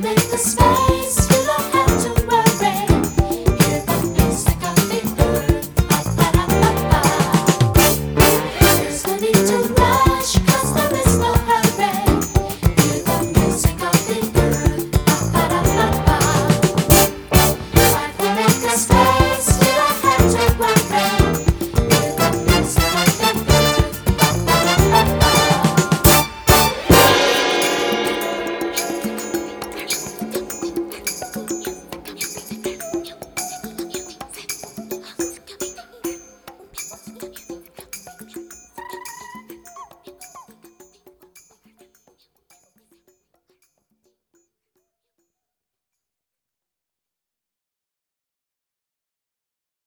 Make in the space.